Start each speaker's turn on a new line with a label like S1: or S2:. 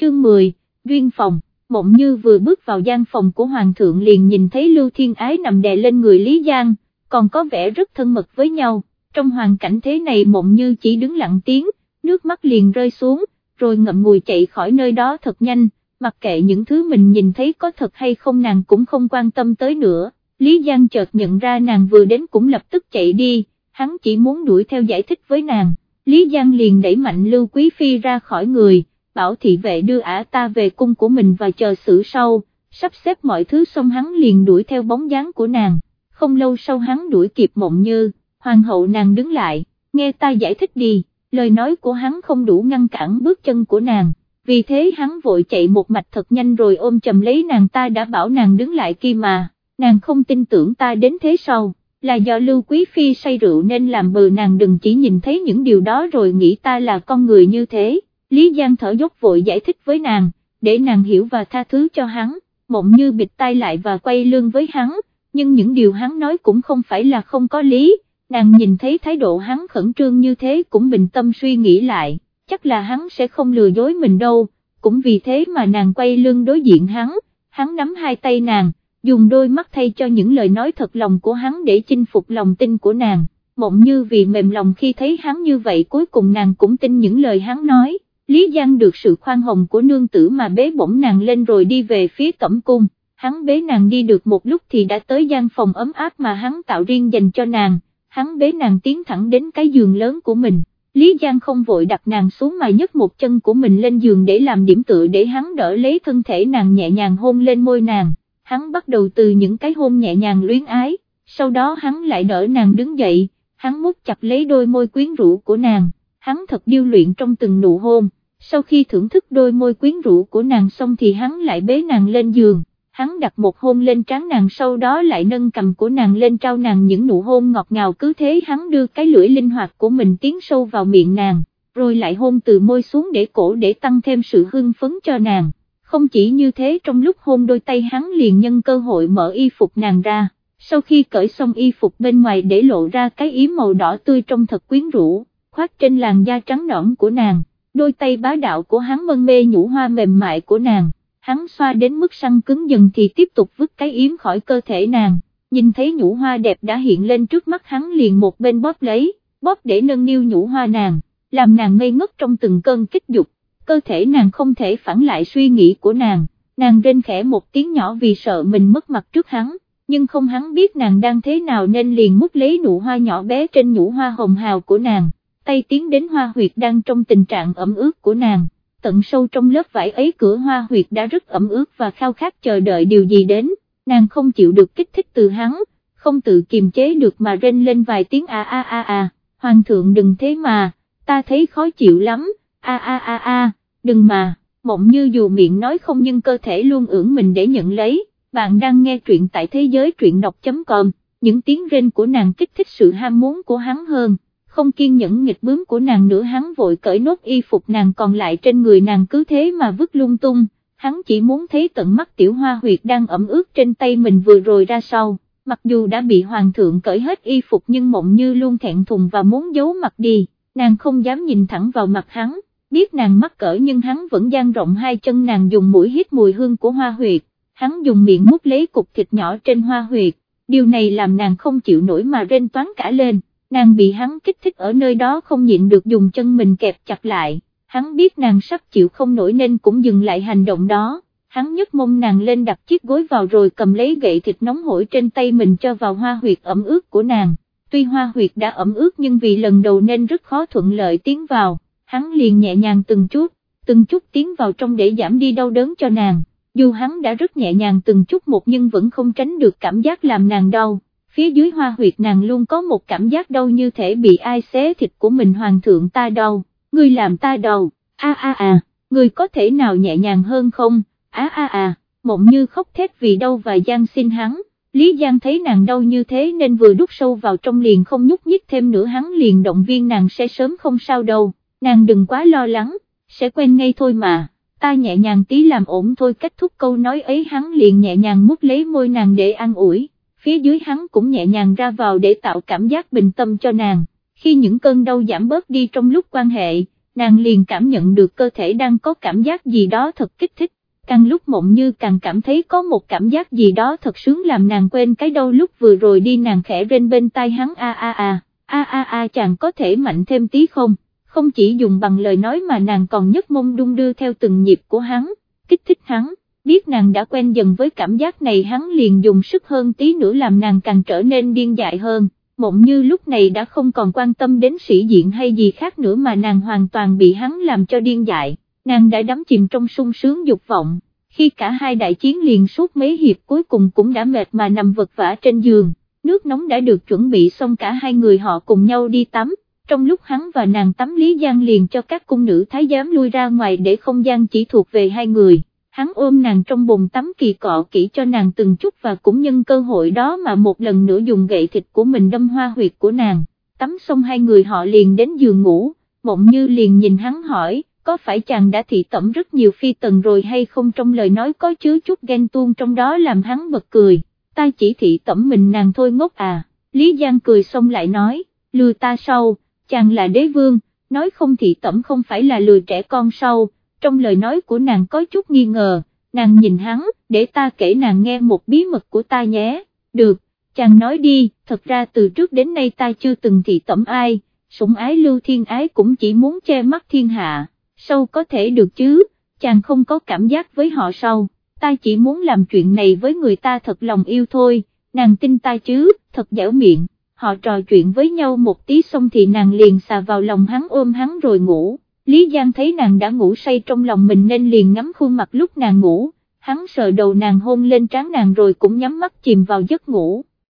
S1: chương 10, Duyên Phòng, Mộng Như vừa bước vào gian phòng của Hoàng thượng liền nhìn thấy Lưu Thiên Ái nằm đè lên người Lý Giang, còn có vẻ rất thân mật với nhau, trong hoàn cảnh thế này Mộng Như chỉ đứng lặng tiếng, nước mắt liền rơi xuống, rồi ngậm ngùi chạy khỏi nơi đó thật nhanh, mặc kệ những thứ mình nhìn thấy có thật hay không nàng cũng không quan tâm tới nữa, Lý Giang chợt nhận ra nàng vừa đến cũng lập tức chạy đi, hắn chỉ muốn đuổi theo giải thích với nàng, Lý Giang liền đẩy mạnh Lưu Quý Phi ra khỏi người, bảo thị vệ đưa ả ta về cung của mình và chờ xử sau, sắp xếp mọi thứ xong hắn liền đuổi theo bóng dáng của nàng, không lâu sau hắn đuổi kịp mộng như, hoàng hậu nàng đứng lại, nghe ta giải thích đi, lời nói của hắn không đủ ngăn cản bước chân của nàng, vì thế hắn vội chạy một mạch thật nhanh rồi ôm chầm lấy nàng ta đã bảo nàng đứng lại kia mà, nàng không tin tưởng ta đến thế sau, là do Lưu Quý Phi say rượu nên làm bờ nàng đừng chỉ nhìn thấy những điều đó rồi nghĩ ta là con người như thế, Lý Giang thở dốc vội giải thích với nàng, để nàng hiểu và tha thứ cho hắn, mộng như bịt tay lại và quay lưng với hắn, nhưng những điều hắn nói cũng không phải là không có lý, nàng nhìn thấy thái độ hắn khẩn trương như thế cũng bình tâm suy nghĩ lại, chắc là hắn sẽ không lừa dối mình đâu, cũng vì thế mà nàng quay lưng đối diện hắn, hắn nắm hai tay nàng, dùng đôi mắt thay cho những lời nói thật lòng của hắn để chinh phục lòng tin của nàng, mộng như vì mềm lòng khi thấy hắn như vậy cuối cùng nàng cũng tin những lời hắn nói. Lý Giang được sự khoan hồng của nương tử mà bế bổng nàng lên rồi đi về phía cẩm cung, hắn bế nàng đi được một lúc thì đã tới gian phòng ấm áp mà hắn tạo riêng dành cho nàng, hắn bế nàng tiến thẳng đến cái giường lớn của mình, Lý Giang không vội đặt nàng xuống mà nhấc một chân của mình lên giường để làm điểm tựa để hắn đỡ lấy thân thể nàng nhẹ nhàng hôn lên môi nàng, hắn bắt đầu từ những cái hôn nhẹ nhàng luyến ái, sau đó hắn lại đỡ nàng đứng dậy, hắn mút chặt lấy đôi môi quyến rũ của nàng, hắn thật điêu luyện trong từng nụ hôn sau khi thưởng thức đôi môi quyến rũ của nàng xong thì hắn lại bế nàng lên giường, hắn đặt một hôn lên trán nàng sau đó lại nâng cầm của nàng lên trao nàng những nụ hôn ngọt ngào cứ thế hắn đưa cái lưỡi linh hoạt của mình tiến sâu vào miệng nàng, rồi lại hôn từ môi xuống để cổ để tăng thêm sự hưng phấn cho nàng. Không chỉ như thế trong lúc hôn đôi tay hắn liền nhân cơ hội mở y phục nàng ra, sau khi cởi xong y phục bên ngoài để lộ ra cái yếm màu đỏ tươi trong thật quyến rũ, khoác trên làn da trắng nõn của nàng đôi tay bá đạo của hắn mân mê nhũ hoa mềm mại của nàng, hắn xoa đến mức săn cứng dần thì tiếp tục vứt cái yếm khỏi cơ thể nàng, nhìn thấy nhũ hoa đẹp đã hiện lên trước mắt hắn liền một bên bóp lấy, bóp để nâng niu nhũ hoa nàng, làm nàng ngây ngất trong từng cơn kích dục, cơ thể nàng không thể phản lại suy nghĩ của nàng, nàng rên khẽ một tiếng nhỏ vì sợ mình mất mặt trước hắn. Nhưng không hắn biết nàng đang thế nào nên liền mút lấy nụ hoa nhỏ bé trên nhũ hoa hồng hào của nàng, tay tiến đến hoa huyệt đang trong tình trạng ẩm ướt của nàng, tận sâu trong lớp vải ấy cửa hoa huyệt đã rất ẩm ướt và khao khát chờ đợi điều gì đến, nàng không chịu được kích thích từ hắn, không tự kiềm chế được mà rên lên vài tiếng a a a a, hoàng thượng đừng thế mà, ta thấy khó chịu lắm, a a a a, đừng mà, mộng như dù miệng nói không nhưng cơ thể luôn ưỡn mình để nhận lấy, bạn đang nghe truyện tại thế giới truyện đọc.com, những tiếng rên của nàng kích thích sự ham muốn của hắn hơn không kiên nhẫn nghịch bướm của nàng nữa hắn vội cởi nốt y phục nàng còn lại trên người nàng cứ thế mà vứt lung tung, hắn chỉ muốn thấy tận mắt tiểu hoa huyệt đang ẩm ướt trên tay mình vừa rồi ra sau, mặc dù đã bị hoàng thượng cởi hết y phục nhưng mộng như luôn thẹn thùng và muốn giấu mặt đi, nàng không dám nhìn thẳng vào mặt hắn, biết nàng mắc cỡ nhưng hắn vẫn dang rộng hai chân nàng dùng mũi hít mùi hương của hoa huyệt, hắn dùng miệng mút lấy cục thịt nhỏ trên hoa huyệt, điều này làm nàng không chịu nổi mà rên toán cả lên nàng bị hắn kích thích ở nơi đó không nhịn được dùng chân mình kẹp chặt lại, hắn biết nàng sắp chịu không nổi nên cũng dừng lại hành động đó, hắn nhấc mông nàng lên đặt chiếc gối vào rồi cầm lấy gậy thịt nóng hổi trên tay mình cho vào hoa huyệt ẩm ướt của nàng, tuy hoa huyệt đã ẩm ướt nhưng vì lần đầu nên rất khó thuận lợi tiến vào, hắn liền nhẹ nhàng từng chút, từng chút tiến vào trong để giảm đi đau đớn cho nàng, dù hắn đã rất nhẹ nhàng từng chút một nhưng vẫn không tránh được cảm giác làm nàng đau phía dưới hoa huyệt nàng luôn có một cảm giác đau như thể bị ai xé thịt của mình hoàng thượng ta đau, ngươi làm ta đau, a a a, ngươi có thể nào nhẹ nhàng hơn không, a a a, mộng như khóc thét vì đau và gian xin hắn. Lý Giang thấy nàng đau như thế nên vừa đút sâu vào trong liền không nhúc nhích thêm nữa hắn liền động viên nàng sẽ sớm không sao đâu, nàng đừng quá lo lắng, sẽ quen ngay thôi mà, ta nhẹ nhàng tí làm ổn thôi kết thúc câu nói ấy hắn liền nhẹ nhàng mút lấy môi nàng để an ủi phía dưới hắn cũng nhẹ nhàng ra vào để tạo cảm giác bình tâm cho nàng, khi những cơn đau giảm bớt đi trong lúc quan hệ, nàng liền cảm nhận được cơ thể đang có cảm giác gì đó thật kích thích, càng lúc mộng như càng cảm thấy có một cảm giác gì đó thật sướng làm nàng quên cái đau lúc vừa rồi đi nàng khẽ rên bên tai hắn a a a, a a a chàng có thể mạnh thêm tí không, không chỉ dùng bằng lời nói mà nàng còn nhấc mông đung đưa theo từng nhịp của hắn, kích thích hắn, biết nàng đã quen dần với cảm giác này hắn liền dùng sức hơn tí nữa làm nàng càng trở nên điên dại hơn. Mộng như lúc này đã không còn quan tâm đến sĩ diện hay gì khác nữa mà nàng hoàn toàn bị hắn làm cho điên dại, nàng đã đắm chìm trong sung sướng dục vọng, khi cả hai đại chiến liền suốt mấy hiệp cuối cùng cũng đã mệt mà nằm vật vã trên giường, nước nóng đã được chuẩn bị xong cả hai người họ cùng nhau đi tắm, trong lúc hắn và nàng tắm Lý Giang liền cho các cung nữ thái giám lui ra ngoài để không gian chỉ thuộc về hai người hắn ôm nàng trong bồn tắm kỳ cọ kỹ cho nàng từng chút và cũng nhân cơ hội đó mà một lần nữa dùng gậy thịt của mình đâm hoa huyệt của nàng, tắm xong hai người họ liền đến giường ngủ, mộng như liền nhìn hắn hỏi, có phải chàng đã thị tẩm rất nhiều phi tần rồi hay không trong lời nói có chứa chút ghen tuông trong đó làm hắn bật cười, ta chỉ thị tẩm mình nàng thôi ngốc à, Lý Giang cười xong lại nói, lừa ta sau, chàng là đế vương, nói không thị tẩm không phải là lừa trẻ con sau trong lời nói của nàng có chút nghi ngờ, nàng nhìn hắn, để ta kể nàng nghe một bí mật của ta nhé, được, chàng nói đi, thật ra từ trước đến nay ta chưa từng thị tẩm ai, sủng ái lưu thiên ái cũng chỉ muốn che mắt thiên hạ, sâu có thể được chứ, chàng không có cảm giác với họ sâu, ta chỉ muốn làm chuyện này với người ta thật lòng yêu thôi, nàng tin ta chứ, thật dẻo miệng, họ trò chuyện với nhau một tí xong thì nàng liền xà vào lòng hắn ôm hắn rồi ngủ. Lý Giang thấy nàng đã ngủ say trong lòng mình nên liền ngắm khuôn mặt lúc nàng ngủ, hắn sờ đầu nàng hôn lên trán nàng rồi cũng nhắm mắt chìm vào giấc ngủ.